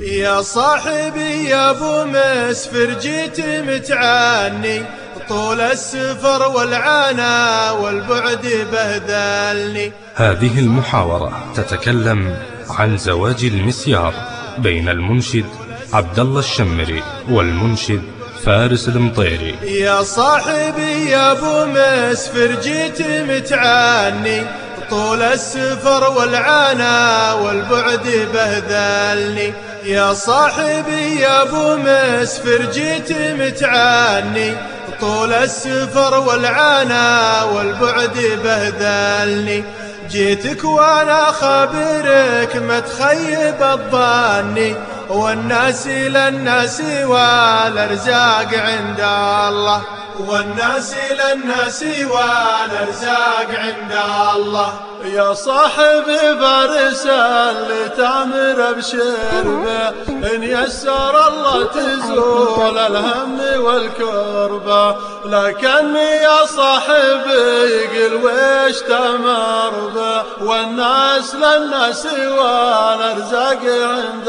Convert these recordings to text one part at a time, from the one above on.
يا صاحبي يا ابو مسفر جيت متعني طول السفر والعنا والبعد بهذلني. هذه المحاورة تتكلم عن زواج المسيار بين المنشد عبد الله الشمري والمنشد فارس المطيري. يا صاحبي يا ابو مسفر جيت متعني طول السفر والعنا والبعد بهذلني. يا صاحبي يا أبو مسفر جيت متعني. طول السفر والعنا والبعد بهذلني. جيتك وأنا خابرك ما تخيب الظاني. والناس للناس والأرزاق عند الله. والناس للناس والارزاق عند الله. يا صاحب فارس اللي تأمر بشربه إن يسر الله تزول الهم والكربة. لكني يا صاحبي قل ويش تمر به والناس للناس والارزاق عند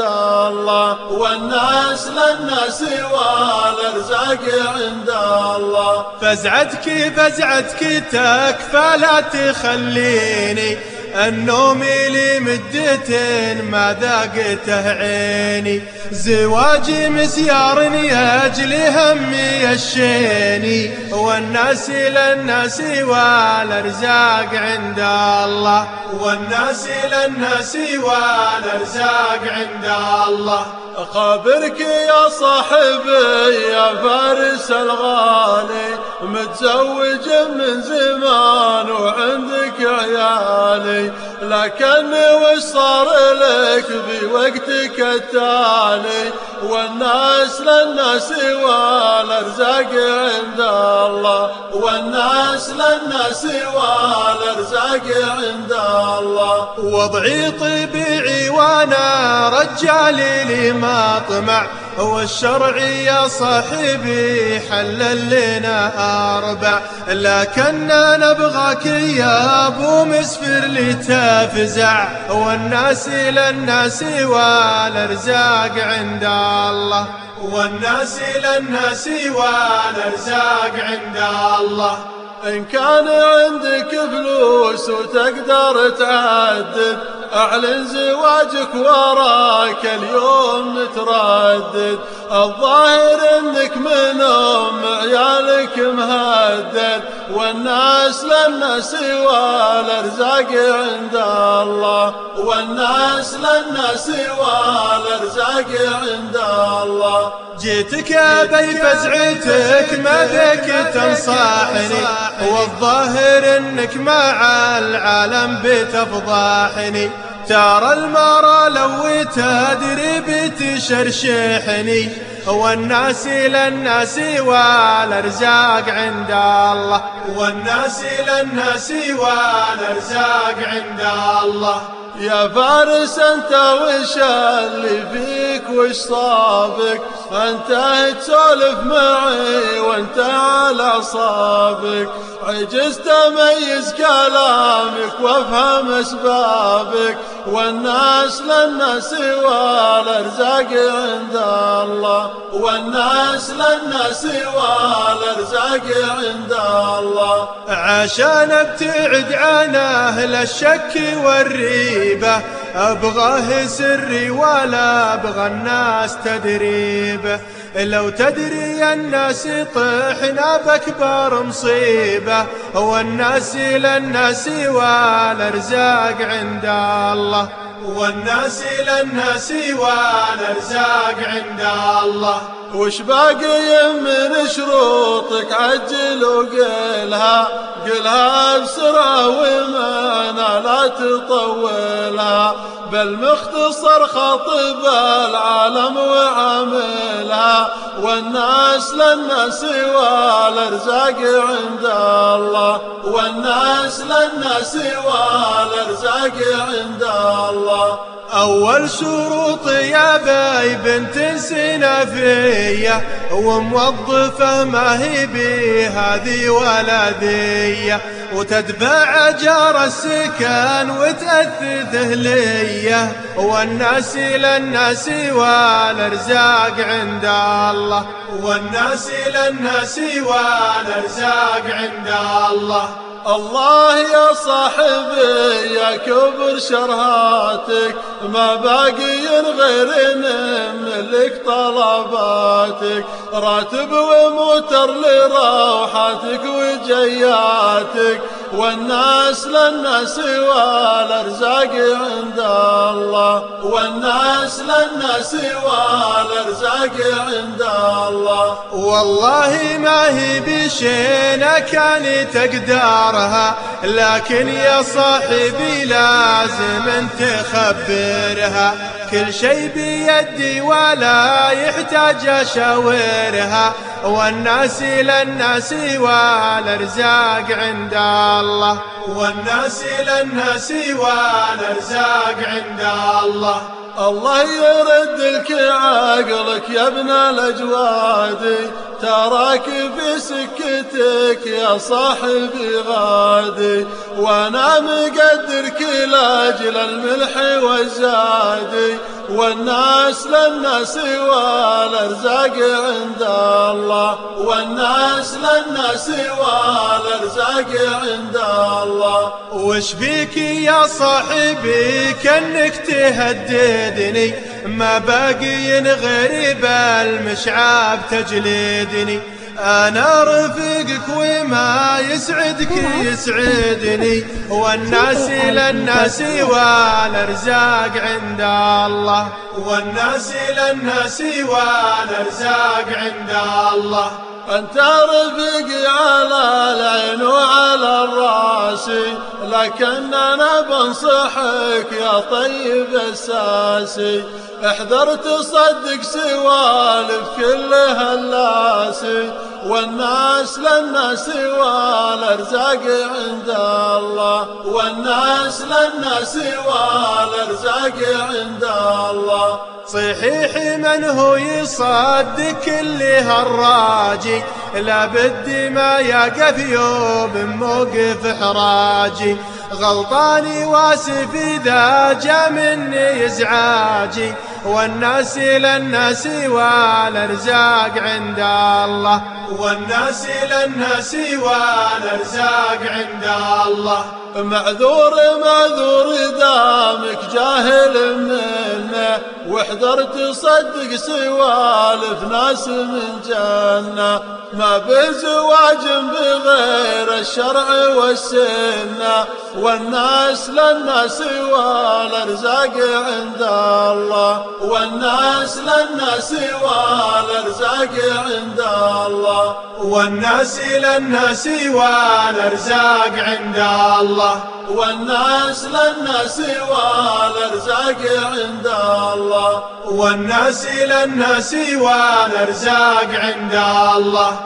الله. والناس للناس والارزاق عند الله. فزعتك فزعتك تكفى لا تخليني النوم لي مدة ما ذاقته عيني. زواجي مسيار يجل همي الشيني والناس للناس والأرزاق عند الله. والناس للناس والأرزاق عند الله. خابرك يا صاحبي يا فارس الغالي. متزوج من زمان وعندك عيالي. لكن وش صار لك بوقتك التالي؟ والناس للناس والأرزاق عند الله. والناس للناس والأرزاق عند الله. وضعي طبيعي وأنا رجالي لي ما طمع. والشرع يا صاحبي حلل لنا أربع. لكننا نبغاك يا أبو مسفر لتفزع. والناس للناس والأرزاق عند الله. والناس للناس والأرزاق عند الله. إن كان عندك فلوس وتقدر تعدد أعلن زواجك وراك اليوم متردد الظاهر انك من ام عيالك مهدد والناس للناس والارزاق عند الله. والناس للناس والارزاق عند الله. جيتك ابي فزعتك ما بك تنصحني والظاهر انك مع العالم بتفضحني ترى المرى لو تدري بتشرشحني والناس للناس والأرزاق عند الله. والناس للناس والأرزاق عند الله. يا فارس أنت وش اللي فيك؟ وش صابك؟ انت تسولف معي وأنت على اعصابك عجزت اميز كلامك وأفهم أسبابك. والناس للناس والارزاق عند الله. والناس للناس والارزاق عند الله. عشان ابتعد عن أهل الشك والريبه ابغاه سري ولا أبغى الناس تدريبه. لو تدري الناس طحنا بأكبر مصيبه والناس للناس والأرزاق عند الله. والناس للناس والأرزاق عند الله. وش باقي من شروطك عجل وقلها قلها بسرعة ومانا لا تطولها. بل مختصر خطب العالم وعاملها والناس للناس والارزاق عند الله. والناس للناس والارزاق عند الله. أول شروط يا باي بنت سنافية وموظفة ما هي بي هذه ولدية. وتتبع جار السكن وتأثث أهلية. والناس للناس والأرزاق عند الله. والناس للناس والأرزاق عند الله. الله يا صاحبي يا كبر شرهاتك ما باقي غير نملك طلباتك. راتب وموتر لروحاتك وجياتك والناس للناس والأرزاق عند الله. والناس للناس والأرزاق عند الله. والله ما هي بشينا كان تقدرها لكن يا صاحبي لازم انت تخبرها. كل شي بيدي ولا يحتاج أشاورها. والناس للناس والأرزاق عند الله. والناس للناس والأرزاق عند الله. الله يرد لك عقلك يا ابن الأجواد تراك في سكتك يا صاحبي غادي وأنا مقدرك لأجل الملح والزاد والناس للناس والارزاق عند الله. والناس للناس والارزاق عند الله. وش بيك يا صاحبي؟ كأنك تهددني. ما باقي غريب المشعاب تجلدني. أنا رفيقك وما يسعدك يسعدني. والناس للناس والأرزاق عند الله. والناس للناس والأرزاق عند الله. أنت رفيقي على العين وعلى الرأس. لكن أنا بنصحك يا طيب الساسي. احذر تصدق سوالف كلها اللاسي والناس للناس والارزاق عند الله. والناس للناس والارزاق عند الله. صحيح من هو يصدق كل هالراجي لابد ما يقف يوم موقف حراجي. غلطاني واسف إذا جا مني إزعاجي. والناس للناس والأرزاق عند الله. والناس للناس والأرزاق عند الله. معذور معذور واحذر تصدق سوالف ناس من جنة. ما بزواج بغير الشرع والسنة. والناس للناس والارزاق عند الله. والناس للناس والارزاق عند الله. والناس للناس والارزاق عند الله. والناس للناس والارزاق عند الله. والناس للناس والارزاق عند الله.